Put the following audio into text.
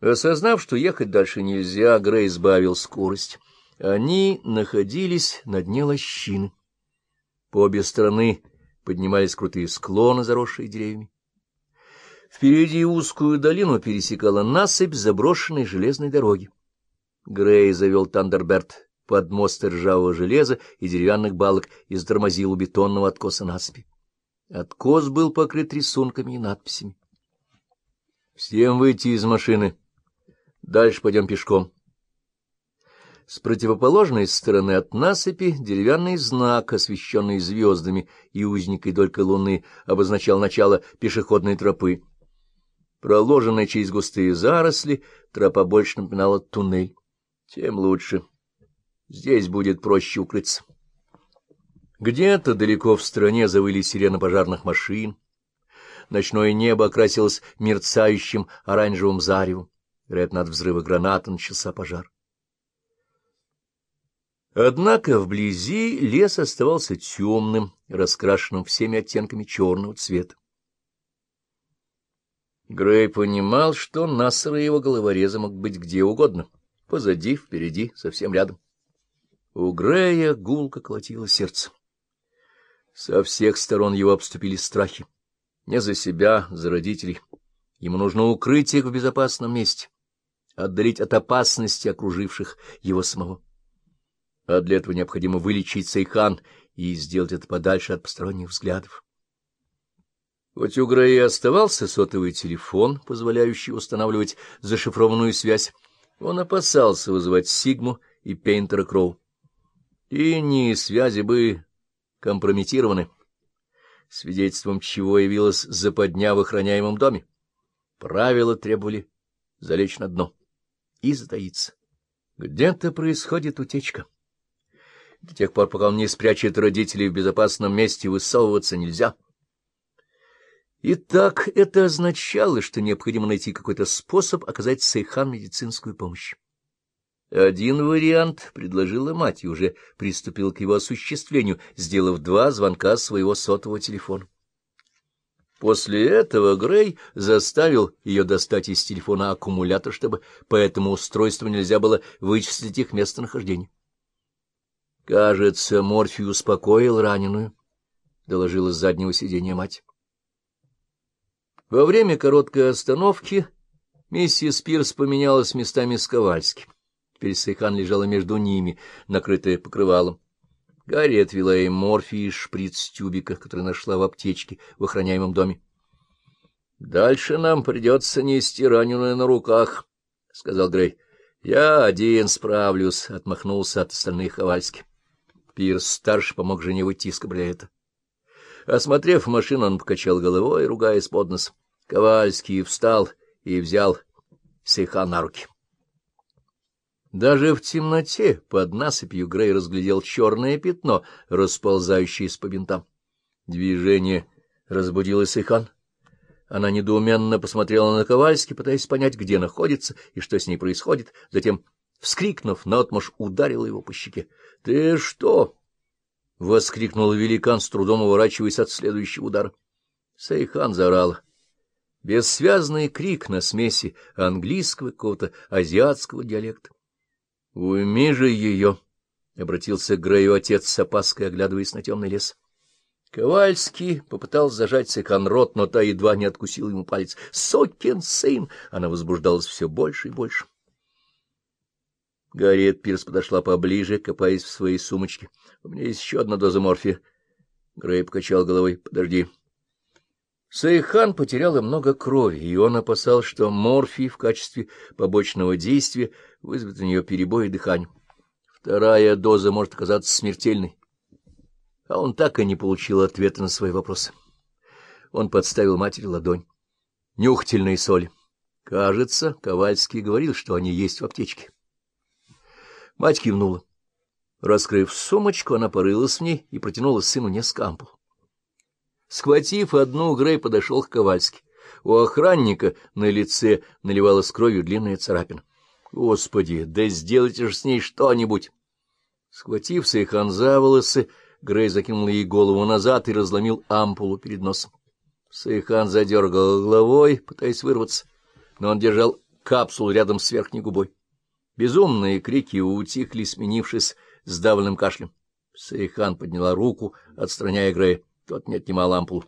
Осознав, что ехать дальше нельзя, Грей сбавил скорость. Они находились на дне лощины. По обе стороны поднимались крутые склоны, заросшие деревьями. Впереди узкую долину пересекала насыпь заброшенной железной дороги. Грей завел Тандерберт под мост ржавого железа и деревянных балок и затормозил у бетонного откоса насыпи. Откос был покрыт рисунками и надписями. — Всем выйти из машины. Дальше пойдем пешком. С противоположной стороны от насыпи деревянный знак, освещенный звездами и узенькой долькой луны, обозначал начало пешеходной тропы. Проложенная через густые заросли, тропа больше напоминала туннель. Тем лучше. Здесь будет проще укрыться. Где-то далеко в стране завыли сирены пожарных машин. Ночное небо окрасилось мерцающим оранжевым заревом. Вероятно, от взрыва граната начался пожар. Однако вблизи лес оставался темным, раскрашенным всеми оттенками черного цвета. Грей понимал, что Нассера и его головореза мог быть где угодно, позади, впереди, совсем рядом. У Грея гулко колотило сердце. Со всех сторон его обступили страхи. Не за себя, за родителей. Ему нужно укрыть их в безопасном месте отдалить от опасности окруживших его самого. А для этого необходимо вылечить Сайхан и сделать это подальше от посторонних взглядов. Хоть у Грея оставался сотовый телефон, позволяющий устанавливать зашифрованную связь, он опасался вызывать Сигму и Пейнтера Кроу. И не связи бы компрометированы, свидетельством чего явилась западня в охраняемом доме. Правила требовали залечь на дно и затаиться. Где-то происходит утечка. До тех пор, пока он не спрячет родителей в безопасном месте, высовываться нельзя. Итак, это означало, что необходимо найти какой-то способ оказать Сейхан медицинскую помощь. Один вариант предложила мать и уже приступил к его осуществлению, сделав два звонка своего сотового телефона. После этого Грей заставил ее достать из телефона аккумулятор, чтобы по этому устройству нельзя было вычислить их местонахождение. Кажется, Морфий успокоил раненую, — доложила с заднего сиденья мать. Во время короткой остановки миссис Пирс поменялась местами с Ковальским. Теперь Сайхан лежала между ними, накрытая покрывалом. Гарриет ввела ей морфий из шприц-тюбика, который нашла в аптечке в охраняемом доме. — Дальше нам придется нести раненую на руках, — сказал Грей. — Я один справлюсь, — отмахнулся от остальных Ковальски. Пирс-старший помог жене выйти из кабриолета. Осмотрев машину, он покачал головой, ругаясь под нос. Ковальский встал и взял Сейха на руки. Даже в темноте под насыпью Грей разглядел черное пятно, расползающееся по бинтам. Движение разбудило Сейхан. Она недоуменно посмотрела на Ковальски, пытаясь понять, где находится и что с ней происходит, затем, вскрикнув, наотмашь ударила его по щеке. — Ты что? — воскликнул великан, с трудом уворачиваясь от следующего удара. Сейхан заорала. Бессвязный крик на смеси английского какого-то азиатского диалекта. — Уйми же ее! — обратился к Грею отец с опаской, оглядываясь на темный лес. Ковальский попытался зажать Секан рот, но та едва не откусила ему палец. «Сокин сын!» Она возбуждалась все больше и больше. Гарриет Пирс подошла поближе, копаясь в своей сумочке. — У меня есть еще одна доза морфия. Грей покачал головой. — Подожди. Сайхан потеряла много крови, и он опасался, что морфий в качестве побочного действия вызовет у нее перебои дыхания. Вторая доза может оказаться смертельной. А он так и не получил ответа на свои вопросы. Он подставил матери ладонь. Нюхательные соли. Кажется, Ковальский говорил, что они есть в аптечке. Мать кивнула. Раскрыв сумочку, она порылась в ней и протянула сыну несколько ампул. Схватив одну, Грей подошел к Ковальски. У охранника на лице наливалась кровью длинная царапина. — Господи, да сделайте же с ней что-нибудь! Схватив Сейхан за волосы, Грей закинул ей голову назад и разломил ампулу перед носом. Сейхан задергал головой, пытаясь вырваться, но он держал капсулу рядом с верхней губой. Безумные крики утихли, сменившись сдавленным кашлем. Сейхан подняла руку, отстраняя Грея. Тот не отнимал ампул.